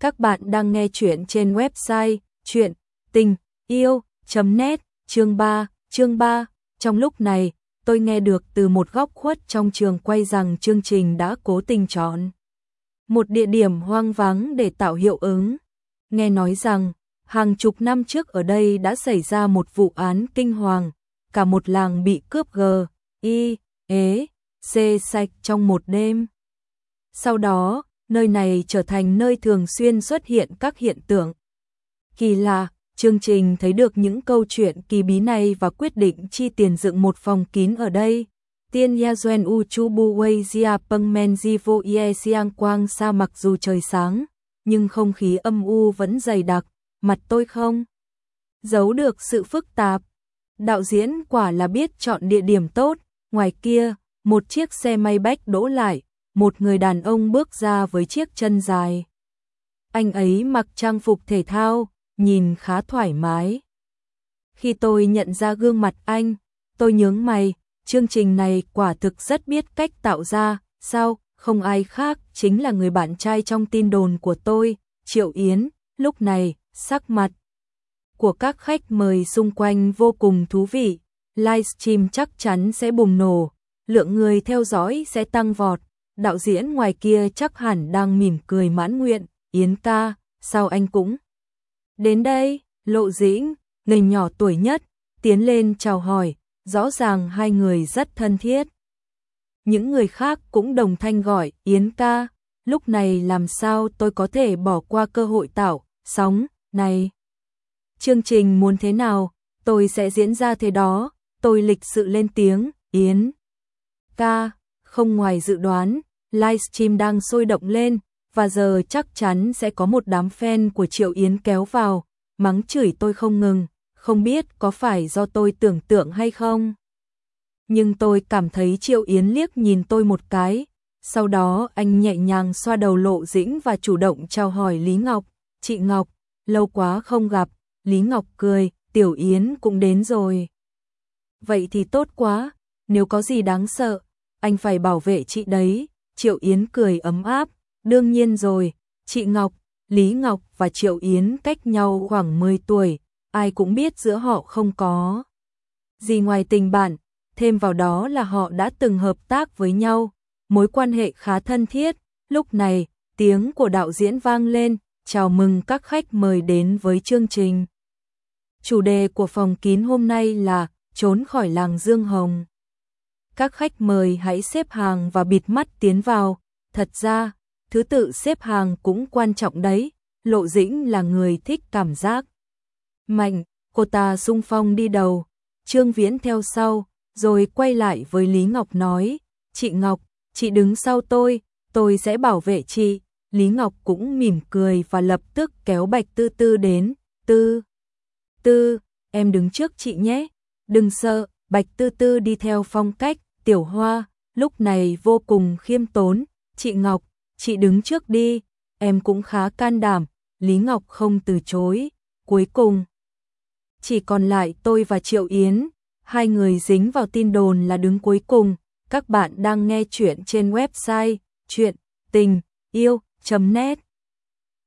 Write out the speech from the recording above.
Các bạn đang nghe chuyện trên website chuyện tình yêu.net chương 3, chương 3. Trong lúc này, tôi nghe được từ một góc khuất trong trường quay rằng chương trình đã cố tình chọn một địa điểm hoang vắng để tạo hiệu ứng. Nghe nói rằng, hàng chục năm trước ở đây đã xảy ra một vụ án kinh hoàng, cả một làng bị cướp g, y, ế, c sạch trong một đêm. Sau đó, nơi này trở thành nơi thường xuyên xuất hiện các hiện tượng. Kỳ lạ, chương trình thấy được những câu chuyện kỳ bí này và quyết định chi tiền dựng một phòng kín ở đây. Tiên Ya Duen U Chu Bu Wei Jia Peng Men Ji Vo Ye Siang Quang Sa mặc dù trời sáng, nhưng không khí âm u vẫn dày đặc, mặt tôi không giấu được sự phức tạp. Đạo diễn quả là biết chọn địa điểm tốt, ngoài kia, một chiếc xe may bách đỗ lại, một người đàn ông bước ra với chiếc chân dài. Anh ấy mặc trang phục thể thao, nhìn khá thoải mái. Khi tôi nhận ra gương mặt anh, tôi nhướng mày, chương trình này quả thực rất biết cách tạo ra, sao, không ai khác, chính là người bạn trai trong tin đồn của tôi, Triệu Yến, lúc này, sắc mặt của các khách mời xung quanh vô cùng thú vị, livestream chắc chắn sẽ bùng nổ, lượng người theo dõi sẽ tăng vọt, đạo diễn ngoài kia chắc hẳn đang mỉm cười mãn nguyện, Yến ca, sao anh cũng đến đây, lộ dĩnh, người nhỏ tuổi nhất, tiến lên chào hỏi, rõ ràng hai người rất thân thiết. Những người khác cũng đồng thanh gọi, Yến ca, lúc này làm sao tôi có thể bỏ qua cơ hội tạo, sóng, này. Chương trình muốn thế nào, tôi sẽ diễn ra thế đó, tôi lịch sự lên tiếng, Yến. Ca, không ngoài dự đoán, livestream đang sôi động lên, và giờ chắc chắn sẽ có một đám fan của Triệu Yến kéo vào, mắng chửi tôi không ngừng, không biết có phải do tôi tưởng tượng hay không. Nhưng tôi cảm thấy Triệu Yến liếc nhìn tôi một cái, sau đó anh nhẹ nhàng xoa đầu lộ dĩnh và chủ động chào hỏi Lý Ngọc, chị Ngọc, lâu quá không gặp, Lý Ngọc cười, Tiểu Yến cũng đến rồi. Vậy thì tốt quá, nếu có gì đáng sợ, anh phải bảo vệ chị đấy, Triệu Yến cười ấm áp, đương nhiên rồi, chị Ngọc, Lý Ngọc và Triệu Yến cách nhau khoảng 10 tuổi, ai cũng biết giữa họ không có gì ngoài tình bạn, thêm vào đó là họ đã từng hợp tác với nhau, mối quan hệ khá thân thiết. Lúc này, tiếng của đạo diễn vang lên, chào mừng các khách mời đến với chương trình. Chủ đề của phòng kín hôm nay là trốn khỏi làng Dương Hồng các khách mời hãy xếp hàng và bịt mắt tiến vào. Thật ra, thứ tự xếp hàng cũng quan trọng đấy. Lộ Dĩnh là người thích cảm giác. Mạnh, cô ta sung phong đi đầu, Trương Viễn theo sau, rồi quay lại với Lý Ngọc nói, chị Ngọc, chị đứng sau tôi, tôi sẽ bảo vệ chị. Lý Ngọc cũng mỉm cười và lập tức kéo Bạch Tư Tư đến, Tư, Tư, em đứng trước chị nhé, đừng sợ, Bạch Tư Tư đi theo phong cách, Tiểu Hoa, lúc này vô cùng khiêm tốn, chị Ngọc, chị đứng trước đi, em cũng khá can đảm, Lý Ngọc không từ chối, cuối cùng. Chỉ còn lại tôi và Triệu Yến, hai người dính vào tin đồn là đứng cuối cùng, các bạn đang nghe chuyện trên website chuyện tình yêu.net